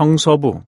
성서부